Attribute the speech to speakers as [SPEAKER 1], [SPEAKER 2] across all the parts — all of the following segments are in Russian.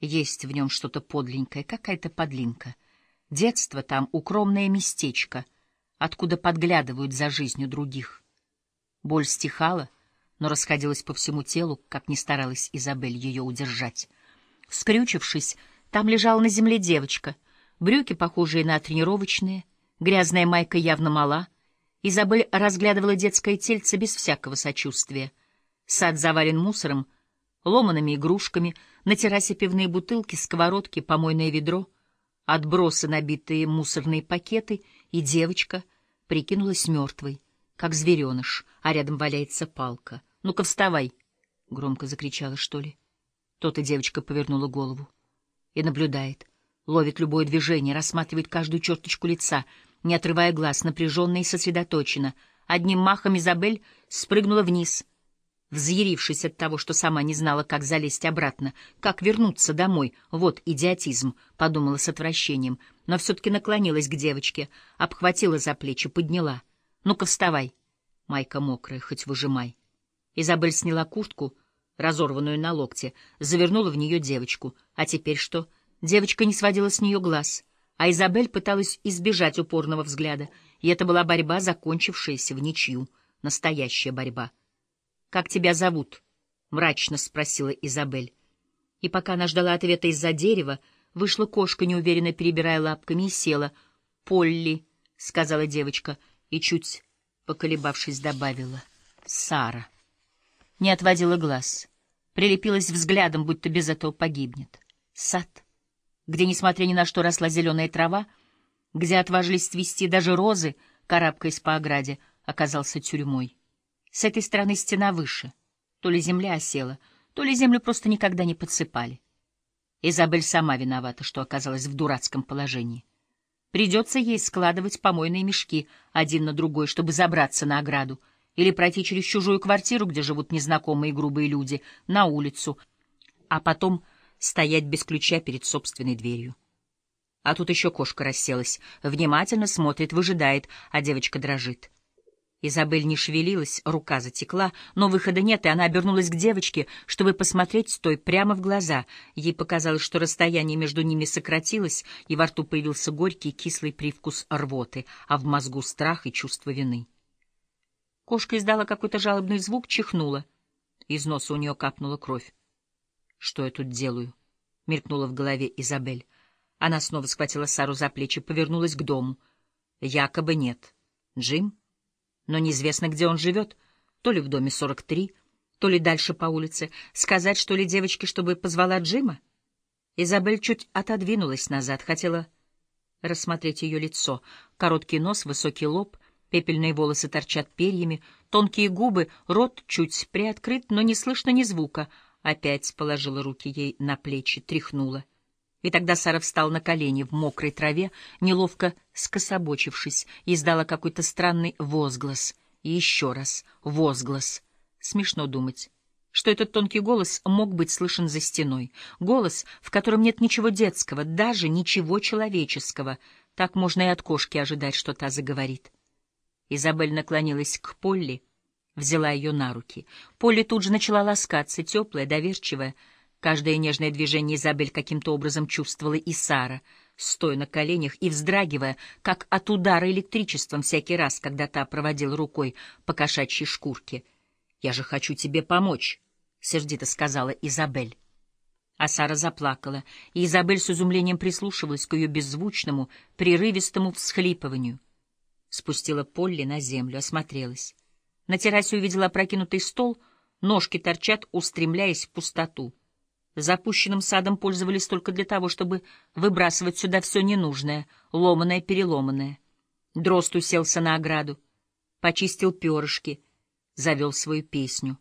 [SPEAKER 1] Есть в нем что-то подленькое, какая-то подлинка. Детство там — укромное местечко, откуда подглядывают за жизнью других. Боль стихала, но расходилась по всему телу, как ни старалась Изабель ее удержать. Скрючившись, там лежала на земле девочка, брюки, похожие на тренировочные, грязная майка явно мала. Изабель разглядывала детское тельце без всякого сочувствия. Сад завален мусором, ломаными игрушками, на террасе пивные бутылки, сковородки, помойное ведро, отбросы, набитые мусорные пакеты, и девочка прикинулась мертвой, как звереныш, а рядом валяется палка. «Ну-ка, вставай!» — громко закричала, что ли. То-то девочка повернула голову и наблюдает, ловит любое движение, рассматривает каждую черточку лица, не отрывая глаз, напряженно и сосредоточенно. Одним махом Изабель спрыгнула вниз — взъярившись от того, что сама не знала, как залезть обратно, как вернуться домой. Вот идиотизм, — подумала с отвращением, но все-таки наклонилась к девочке, обхватила за плечи, подняла. «Ну-ка, вставай!» Майка мокрая, хоть выжимай. Изабель сняла куртку, разорванную на локте, завернула в нее девочку. А теперь что? Девочка не сводила с нее глаз, а Изабель пыталась избежать упорного взгляда, и это была борьба, закончившаяся в ничью, настоящая борьба. «Как тебя зовут?» — мрачно спросила Изабель. И пока она ждала ответа из-за дерева, вышла кошка, неуверенно перебирая лапками, и села. «Полли», — сказала девочка, и, чуть поколебавшись, добавила. «Сара». Не отводила глаз. Прилепилась взглядом, будто без этого погибнет. Сад, где, несмотря ни на что, росла зеленая трава, где отважились цвести даже розы, карабкаясь по ограде, оказался тюрьмой. С этой стороны стена выше. То ли земля осела, то ли землю просто никогда не подсыпали. Изабель сама виновата, что оказалась в дурацком положении. Придется ей складывать помойные мешки один на другой, чтобы забраться на ограду, или пройти через чужую квартиру, где живут незнакомые грубые люди, на улицу, а потом стоять без ключа перед собственной дверью. А тут еще кошка расселась, внимательно смотрит, выжидает, а девочка дрожит. Изабель не шевелилась, рука затекла, но выхода нет, и она обернулась к девочке, чтобы посмотреть той прямо в глаза. Ей показалось, что расстояние между ними сократилось, и во рту появился горький кислый привкус рвоты, а в мозгу страх и чувство вины. Кошка издала какой-то жалобный звук, чихнула. Из носа у нее капнула кровь. «Что я тут делаю?» — мелькнула в голове Изабель. Она снова схватила Сару за плечи, повернулась к дому. «Якобы нет. Джим?» Но неизвестно, где он живет, то ли в доме 43, то ли дальше по улице. Сказать, что ли, девочке, чтобы позвала Джима? Изабель чуть отодвинулась назад, хотела рассмотреть ее лицо. Короткий нос, высокий лоб, пепельные волосы торчат перьями, тонкие губы, рот чуть приоткрыт, но не слышно ни звука. Опять положила руки ей на плечи, тряхнула — и тогда Сара встала на колени в мокрой траве, неловко скособочившись, и издала какой-то странный возглас. И еще раз возглас. Смешно думать, что этот тонкий голос мог быть слышен за стеной. Голос, в котором нет ничего детского, даже ничего человеческого. Так можно и от кошки ожидать, что та заговорит. Изабель наклонилась к Полли, взяла ее на руки. Полли тут же начала ласкаться, теплая, доверчивая, Каждое нежное движение Изабель каким-то образом чувствовала и Сара, стоя на коленях и вздрагивая, как от удара электричеством всякий раз, когда та проводила рукой по кошачьей шкурке. «Я же хочу тебе помочь», — сердито сказала Изабель. А Сара заплакала, и Изабель с изумлением прислушивалась к ее беззвучному, прерывистому всхлипыванию. Спустила Полли на землю, осмотрелась. На террасе увидела опрокинутый стол, ножки торчат, устремляясь в пустоту. Запущенным садом пользовались только для того, чтобы выбрасывать сюда все ненужное, ломаное, переломанное. Дрозд уселся на ограду, почистил перышки, завел свою песню.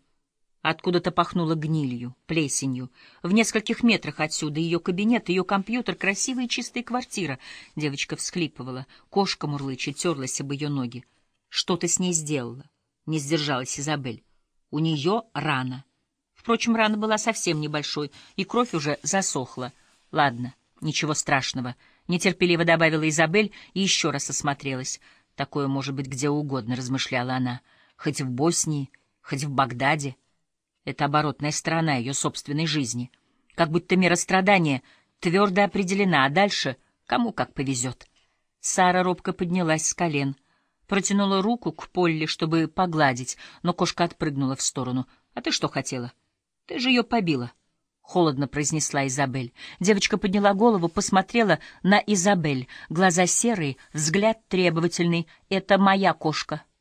[SPEAKER 1] Откуда-то пахнуло гнилью, плесенью. В нескольких метрах отсюда ее кабинет, ее компьютер, красивая и чистая квартира. Девочка всхлипывала, кошка мурлыча, терлась об ее ноги. Что ты с ней сделала? Не сдержалась Изабель. У нее рана. Впрочем, рана была совсем небольшой, и кровь уже засохла. Ладно, ничего страшного. Нетерпеливо добавила Изабель и еще раз осмотрелась. Такое может быть где угодно, размышляла она. Хоть в Боснии, хоть в Багдаде. Это оборотная сторона ее собственной жизни. Как будто мера страдания твердо определена, а дальше кому как повезет. Сара робко поднялась с колен, протянула руку к Полли, чтобы погладить, но кошка отпрыгнула в сторону. — А ты что хотела? Ты же ее побила. — холодно произнесла Изабель. Девочка подняла голову, посмотрела на Изабель. Глаза серые, взгляд требовательный. — Это моя кошка. —